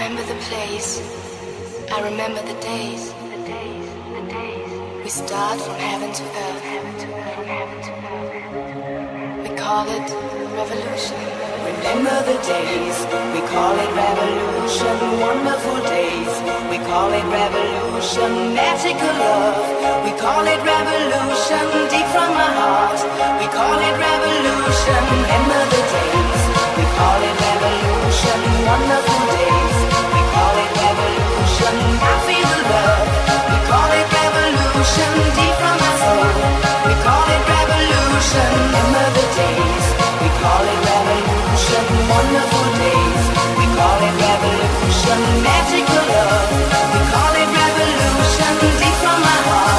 I remember the days. The days, the days. We start from heaven to earth. We call it revolution. Remember the days, we call it revolution. Wonderful days, we call it revolution. Magical love, we call it revolution. Deep from my heart, we call it revolution. Remember the days, we call it revolution. Wonderful days, Magical love, we call it revolution. Deep from my heart,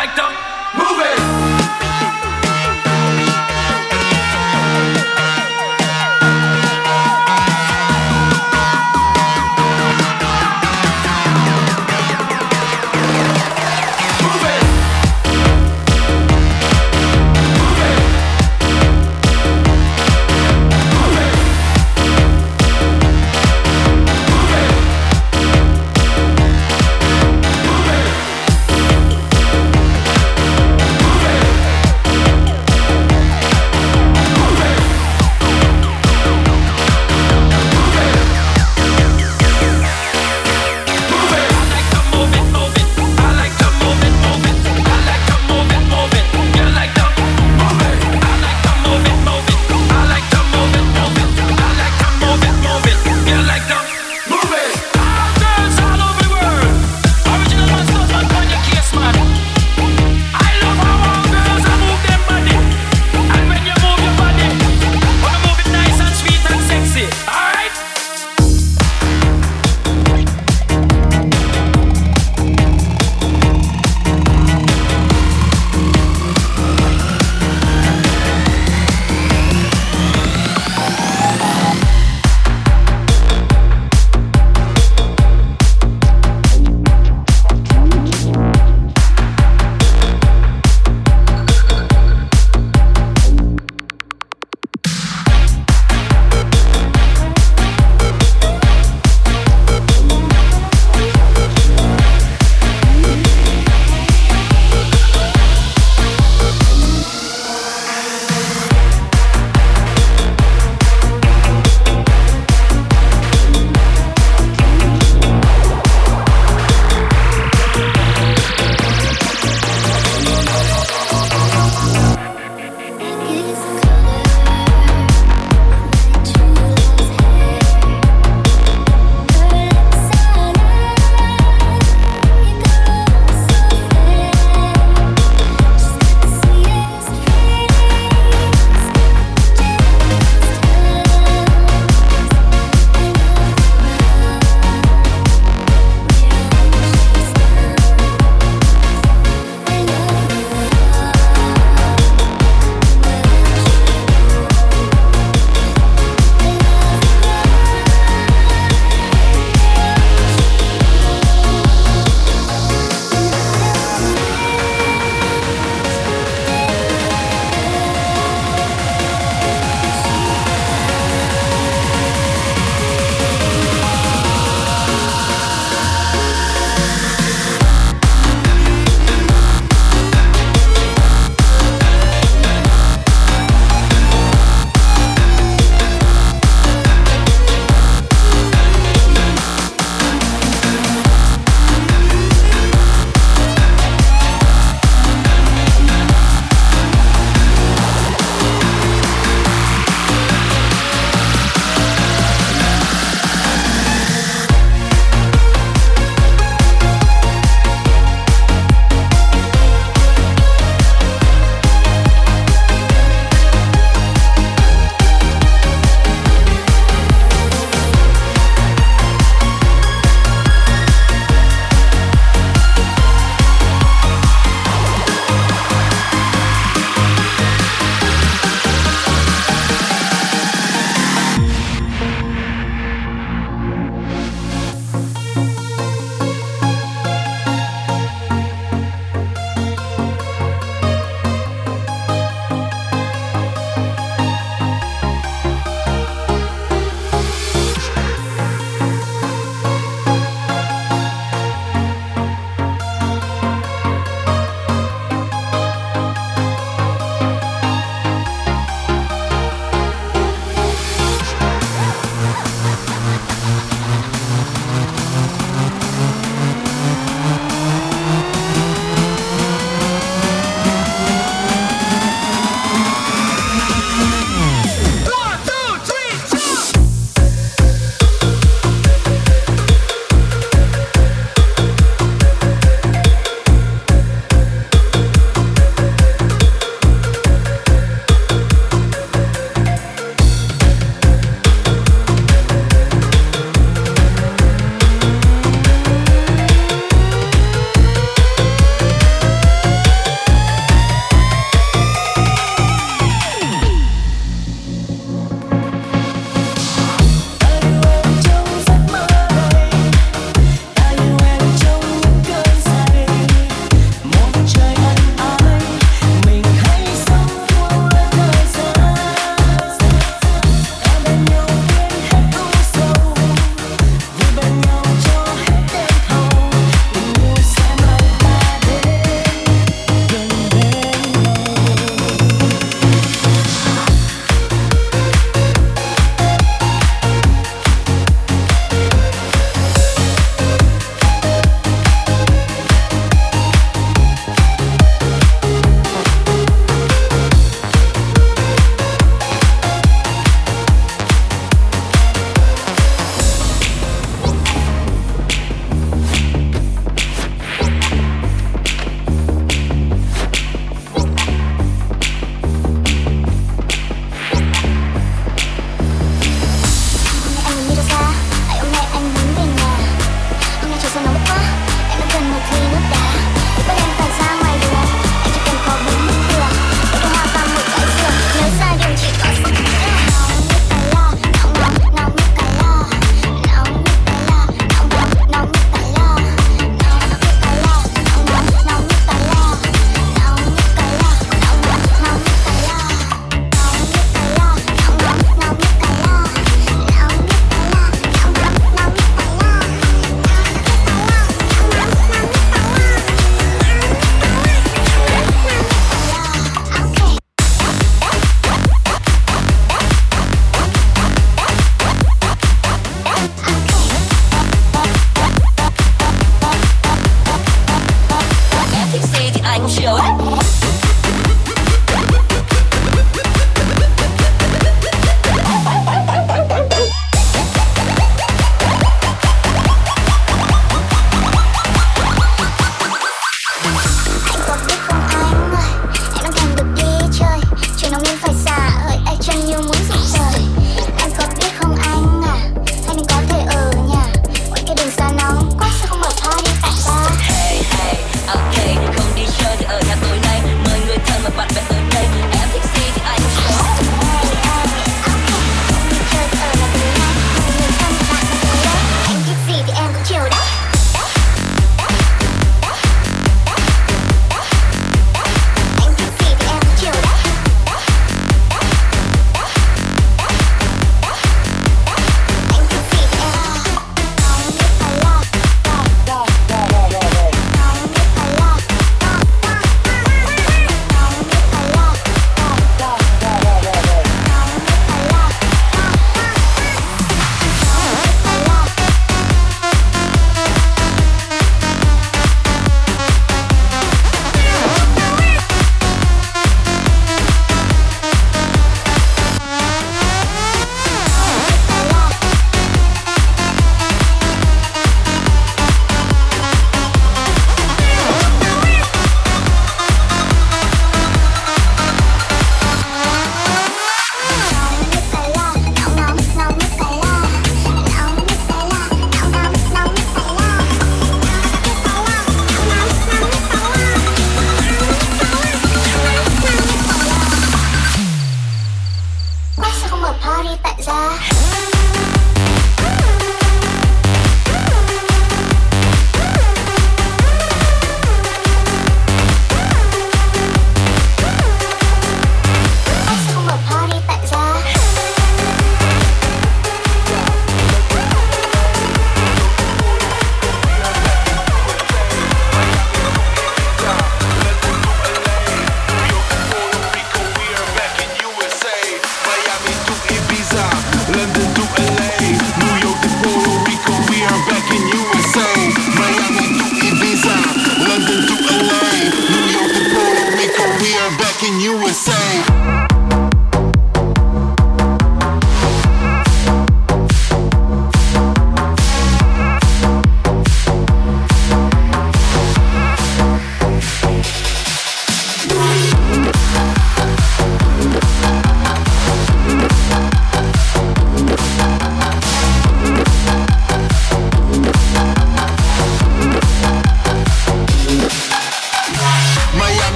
Like them, move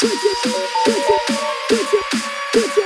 Put your, put your, put your, put your.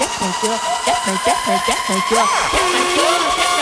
chết mày chưa? Chết mày chết mày chết mày chưa? Chết mày chưa chết mày chưa?